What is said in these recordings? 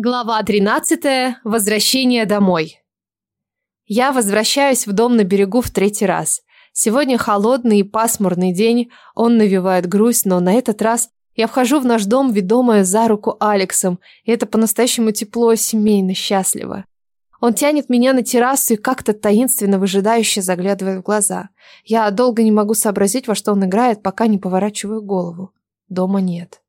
Глава 13. Возвращение домой. Я возвращаюсь в дом на берегу в третий раз. Сегодня холодный и пасмурный день, он навевает грусть, но на этот раз я вхожу в наш дом, ведомая за руку Алексом, и это по-настоящему тепло, семейно, счастливо. Он тянет меня на террасу и как-то таинственно выжидающе заглядывает в глаза. Я долго не могу сообразить, во что он играет, пока не поворачиваю голову. Дома нет.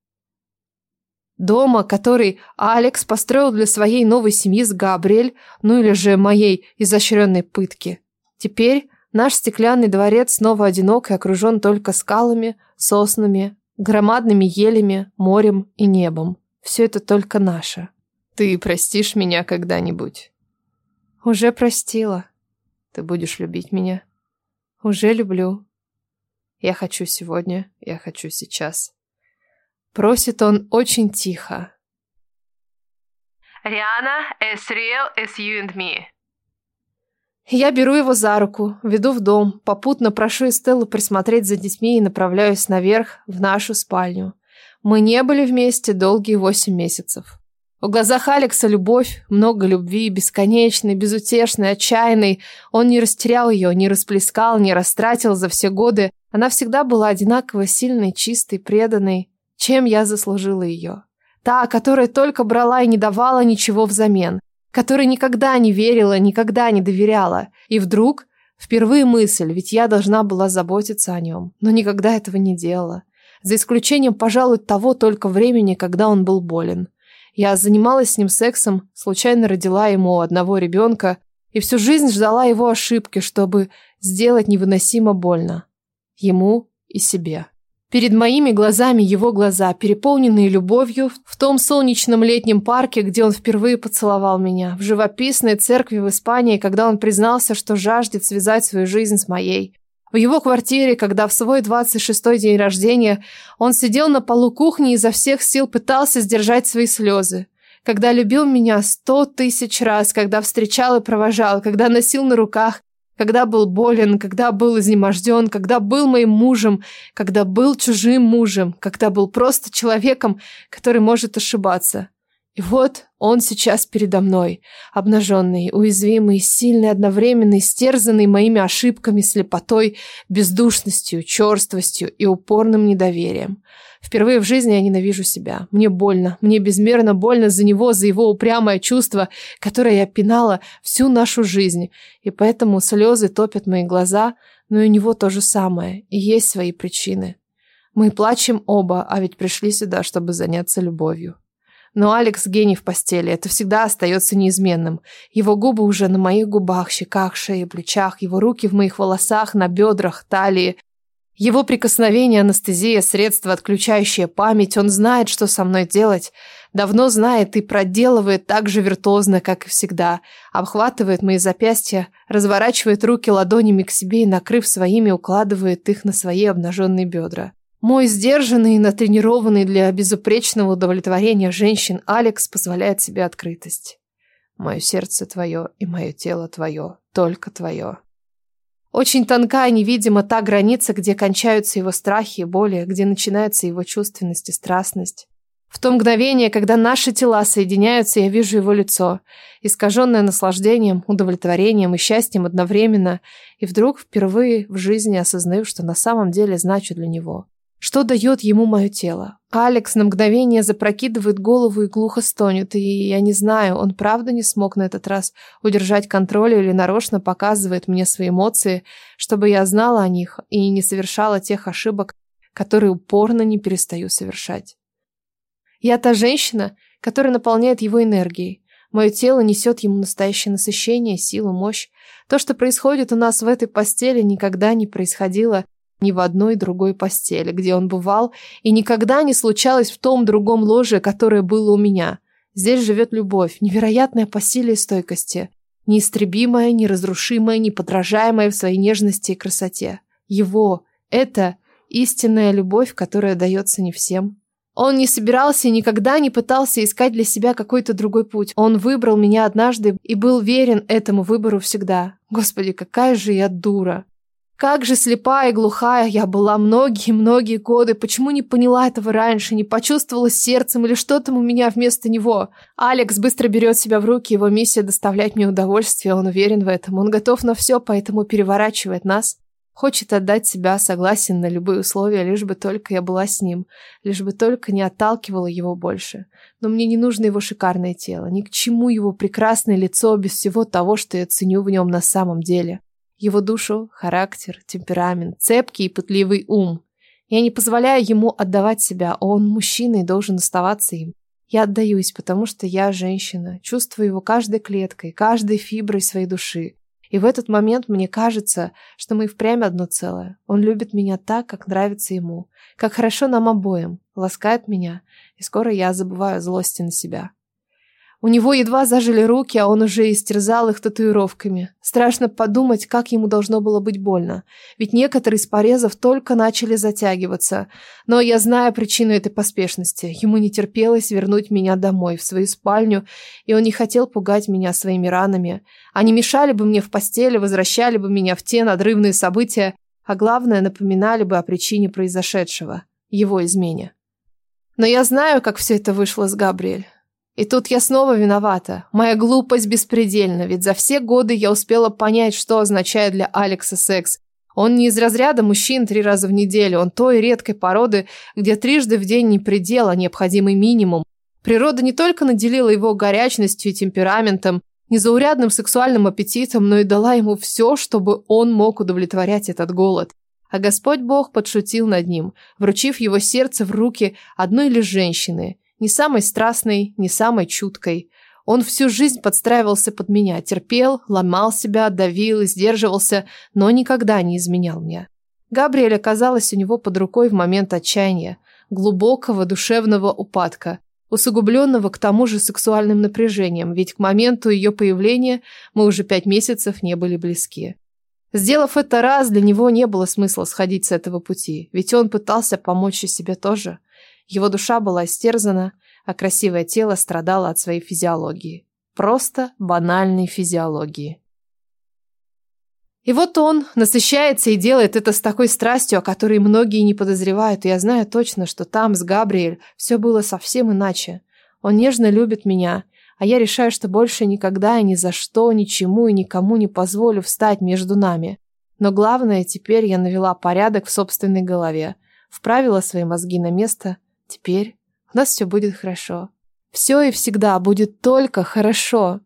Дома, который Алекс построил для своей новой семьи с Габриэль, ну или же моей изощренной пытки. Теперь наш стеклянный дворец снова одинок и окружен только скалами, соснами, громадными елями, морем и небом. Все это только наше. Ты простишь меня когда-нибудь? Уже простила. Ты будешь любить меня? Уже люблю. Я хочу сегодня, я хочу сейчас. Просит он очень тихо. Риана, as real as you and me. Я беру его за руку, веду в дом, попутно прошу Эстеллу присмотреть за детьми и направляюсь наверх в нашу спальню. Мы не были вместе долгие восемь месяцев. В глазах Алекса любовь, много любви, бесконечной, безутешной, отчаянной. Он не растерял ее, не расплескал, не растратил за все годы. Она всегда была одинаково сильной, чистой, преданной. Чем я заслужила ее? Та, которая только брала и не давала ничего взамен, которая никогда не верила, никогда не доверяла. И вдруг, впервые мысль, ведь я должна была заботиться о нем, но никогда этого не делала. За исключением, пожалуй, того только времени, когда он был болен. Я занималась с ним сексом, случайно родила ему одного ребенка и всю жизнь ждала его ошибки, чтобы сделать невыносимо больно. Ему и себе. Перед моими глазами его глаза, переполненные любовью, в том солнечном летнем парке, где он впервые поцеловал меня, в живописной церкви в Испании, когда он признался, что жаждет связать свою жизнь с моей, в его квартире, когда в свой 26-й день рождения он сидел на полу кухни и изо всех сил пытался сдержать свои слезы, когда любил меня сто тысяч раз, когда встречал и провожал, когда носил на руках, когда был болен, когда был изнеможден, когда был моим мужем, когда был чужим мужем, когда был просто человеком, который может ошибаться. И вот он сейчас передо мной, обнаженный, уязвимый, сильный, одновременно истерзанный моими ошибками, слепотой, бездушностью, черствостью и упорным недоверием. Впервые в жизни я ненавижу себя. Мне больно, мне безмерно больно за него, за его упрямое чувство, которое я пинала всю нашу жизнь. И поэтому слезы топят мои глаза, но и у него то же самое, и есть свои причины. Мы плачем оба, а ведь пришли сюда, чтобы заняться любовью. Но Алекс гений в постели, это всегда остается неизменным. Его губы уже на моих губах, щеках, шее, плечах, его руки в моих волосах, на бедрах, талии. Его прикосновение, анестезия, средство, отключающее память. Он знает, что со мной делать. Давно знает и проделывает так же виртуозно, как и всегда. Обхватывает мои запястья, разворачивает руки ладонями к себе и, накрыв своими, укладывает их на свои обнаженные бедра. Мой сдержанный и натренированный для безупречного удовлетворения женщин Алекс позволяет себе открытость. Мое сердце твое и мое тело твое, только твое. Очень тонка и невидима та граница, где кончаются его страхи и боли, где начинается его чувственность и страстность. В то мгновение, когда наши тела соединяются, я вижу его лицо, искаженное наслаждением, удовлетворением и счастьем одновременно, и вдруг впервые в жизни осознаю, что на самом деле значу для него. Что дает ему мое тело? Алекс на мгновение запрокидывает голову и глухо стонет, и я не знаю, он правда не смог на этот раз удержать контроль или нарочно показывает мне свои эмоции, чтобы я знала о них и не совершала тех ошибок, которые упорно не перестаю совершать. Я та женщина, которая наполняет его энергией. Мое тело несет ему настоящее насыщение, силу, мощь. То, что происходит у нас в этой постели, никогда не происходило ни в одной другой постели, где он бывал, и никогда не случалось в том другом ложе, которое было у меня. Здесь живет любовь, невероятная по силе и стойкости, неистребимая, неразрушимая, неподражаемая в своей нежности и красоте. Его – это истинная любовь, которая дается не всем. Он не собирался и никогда не пытался искать для себя какой-то другой путь. Он выбрал меня однажды и был верен этому выбору всегда. Господи, какая же я дура. Как же слепая и глухая я была многие-многие годы. Почему не поняла этого раньше, не почувствовала сердцем или что там у меня вместо него? Алекс быстро берет себя в руки, его миссия доставлять мне удовольствие, он уверен в этом. Он готов на все, поэтому переворачивает нас. Хочет отдать себя, согласен на любые условия, лишь бы только я была с ним, лишь бы только не отталкивала его больше. Но мне не нужно его шикарное тело, ни к чему его прекрасное лицо без всего того, что я ценю в нем на самом деле его душу, характер, темперамент, цепкий и пытливый ум. Я не позволяю ему отдавать себя, он мужчина и должен оставаться им. Я отдаюсь, потому что я женщина, чувствую его каждой клеткой, каждой фиброй своей души. И в этот момент мне кажется, что мы впрямь одно целое. Он любит меня так, как нравится ему, как хорошо нам обоим, ласкает меня, и скоро я забываю злости на себя. У него едва зажили руки, а он уже истерзал их татуировками. Страшно подумать, как ему должно было быть больно. Ведь некоторые из порезов только начали затягиваться. Но я знаю причину этой поспешности. Ему не терпелось вернуть меня домой, в свою спальню, и он не хотел пугать меня своими ранами. Они мешали бы мне в постели, возвращали бы меня в те надрывные события, а главное, напоминали бы о причине произошедшего. Его измене. Но я знаю, как все это вышло с Габриэль. И тут я снова виновата. Моя глупость беспредельна, ведь за все годы я успела понять, что означает для Алекса секс. Он не из разряда мужчин три раза в неделю, он той редкой породы, где трижды в день не предел, а необходимый минимум. Природа не только наделила его горячностью и темпераментом, незаурядным сексуальным аппетитом, но и дала ему все, чтобы он мог удовлетворять этот голод. А Господь Бог подшутил над ним, вручив его сердце в руки одной лишь женщины – не самой страстной, не самой чуткой. Он всю жизнь подстраивался под меня, терпел, ломал себя, давил сдерживался, но никогда не изменял мне. Габриэль оказалась у него под рукой в момент отчаяния, глубокого душевного упадка, усугубленного к тому же сексуальным напряжением, ведь к моменту ее появления мы уже пять месяцев не были близки. Сделав это раз, для него не было смысла сходить с этого пути, ведь он пытался помочь и себе тоже. Его душа была истерзана, а красивое тело страдало от своей физиологии. Просто банальной физиологии. И вот он насыщается и делает это с такой страстью, о которой многие не подозревают, и я знаю точно, что там, с Габриэль, все было совсем иначе. Он нежно любит меня, а я решаю, что больше никогда и ни за что, ничему и никому не позволю встать между нами. Но главное, теперь я навела порядок в собственной голове, вправила свои мозги на место – Теперь у нас все будет хорошо. Все и всегда будет только хорошо.